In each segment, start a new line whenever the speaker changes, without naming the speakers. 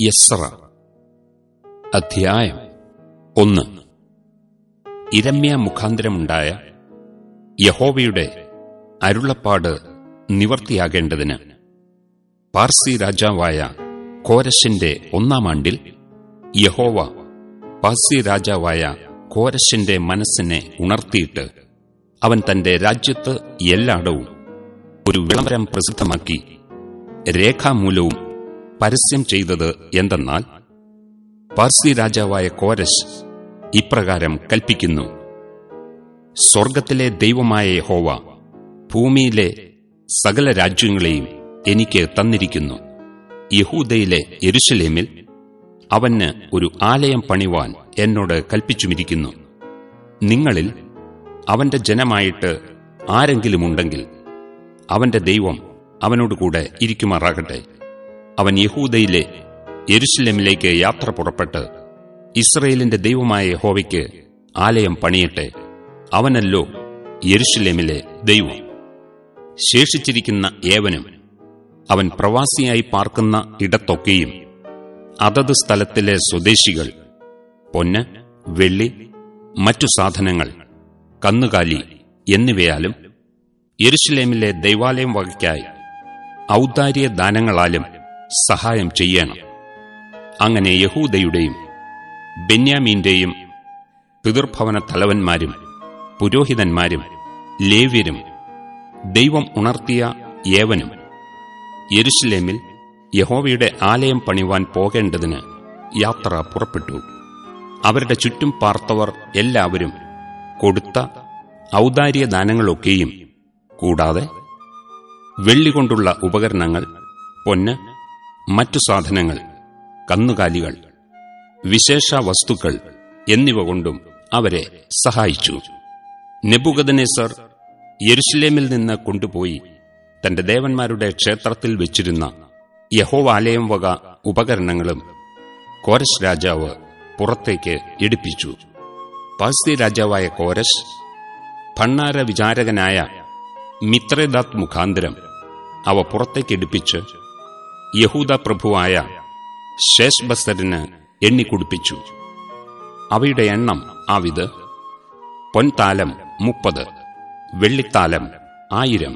യസ്ര. അധ്യായം ഒന്ന്. ഇരമ്യ മുഖാന്തരമുണ്ടായ യഹോവയുടെ അരുളപ്പാട് നിവർത്തിയാകേണ്ടതിന് പാർസി രാജാവായ കോരശിന്റെ ഒന്നാം ആണ്ടിൽ യഹോവ പാർസി രാജാവായ കോരശിന്റെ മനസ്സിനെ ഉണർത്തിയിട്ട് അവൻ തന്റെ രാജ്യത്ത് എല്ലായിടവും ഒരു വിളംബരം പ്രസിദ്ധമാക്കി രേഖാമൂലവും പരസ്യം ചെയ്തത് എന്തെന്നാൽ പാർസി രാജാവായ കോരശ് ഇപ്രകാരം കൽപ്പിക്കുന്നു. സ്വർഗത്തിലെ ദൈവമായ ഹോവ ഭൂമിയിലെ സകല രാജ്യങ്ങളെയും എനിക്ക് തന്നിരിക്കുന്നു. യഹൂദയിലെ എരുഷലേമിൽ അവന് ഒരു ആലയം പണിവാൻ എന്നോട് കൽപ്പിച്ചുമിരിക്കുന്നു. നിങ്ങളിൽ അവന്റെ ജനമായിട്ട് ആരെങ്കിലുമുണ്ടെങ്കിൽ അവന്റെ ദൈവം അവനോടുകൂടെ ഇരിക്കുമാറാകട്ടെ. അവൻ യഹൂദയിലെ യെരുശലേമിലേക്ക് യാത്ര പുറപ്പെട്ട് ഇസ്രയേലിന്റെ ദൈവമായ യഹോവയ്ക്ക് ആലയം പണിയട്ടെ. അവനല്ലോ യെരുശലേമിലെ ദൈവം. ശേഷിച്ചിരിക്കുന്ന ഏവനും അവൻ പ്രവാസിയായി പാർക്കുന്ന ഇടത്തൊക്കെയും അതത് സ്ഥലത്തിലെ സ്വദേശികൾ പൊന്ന് വെള്ളി മറ്റു സാധനങ്ങൾ കന്നുകാലി എന്നിവയാലും യെരുശലേമിലെ ദൈവാലയം വകയ്ക്കായി ഔദാര്യ ദാനങ്ങളാലും സഹായം ചെയ്യണം. അങ്ങനെ യഹൂദയുടെയും ബെന്യാമീന്റെയും പിതൃഭവന തലവന്മാരും പുരോഹിതന്മാരും ലേവ്യരും ദൈവം ഉണർത്തിയ ഏവനും യെരുശലേമിൽ യഹോവയുടെ ആലയം പണിവാൻ പോകേണ്ടതിന് യാത്ര പുറപ്പെട്ടു. അവരുടെ ചുറ്റും പാർത്തവർ എല്ലാവരും കൊടുത്ത ഔദാര്യ ദാനങ്ങളൊക്കെയും കൂടാതെ വെള്ളികൊണ്ടുള്ള ഉപകരണങ്ങൾ പൊന്ന് മറ്റു സാധനങ്ങൾ കന്നുകാലികൾ വിശേഷ വസ്തുക്കൾ എന്നിവ കൊണ്ടും അവരെ സഹായിച്ചു. നെബുഗദനേസർ യെരുഷലേമിൽ നിന്ന് കൊണ്ടുപോയി തന്റെ ദേവന്മാരുടെ ക്ഷേത്രത്തിൽ വെച്ചിരുന്ന യഹോവാലയം വക ഉപകരണങ്ങളും കോരസ് രാജാവ് പുറത്തേക്ക് എടുപ്പിച്ചു. പാസ്തി രാജാവായ കോരശ് ഭണ്ണാര വിചാരകനായ മിത്രദാത് മുഖാന്തരം അവ പുറത്തേക്കെടുപ്പിച്ച് യഹൂദ പ്രഭുവായ ശേഷ്ബസറിന് എണ്ണിക്കുടിപ്പിച്ചു. അവയുടെ എണ്ണം ആവിത് പൊൻതാലം മുപ്പത് വെള്ളിത്താലം ആയിരം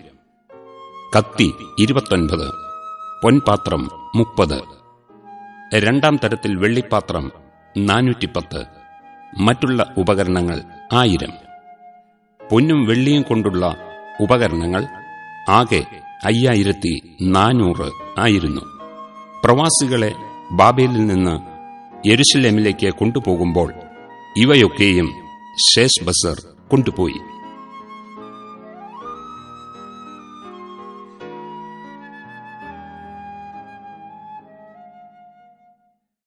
കത്തി ഇരുപത്തൊൻപത് പൊൻപാത്രം മുപ്പത് രണ്ടാം തരത്തിൽ വെള്ളിപ്പാത്രം നാനൂറ്റിപ്പത്ത് മറ്റുള്ള ഉപകരണങ്ങൾ ആയിരം. പൊന്നും വെള്ളിയും കൊണ്ടുള്ള ഉപകരണങ്ങൾ ആകെ അയ്യായിരത്തി നാനൂറ് ആയിരുന്നു. പ്രവാസികളെ ബാബേലിൽ നിന്ന് യെരുഷലേമിലേക്ക് കൊണ്ടുപോകുമ്പോൾ ഇവയൊക്കെയും ശേഷ് ബസർ കൊണ്ടുപോയി.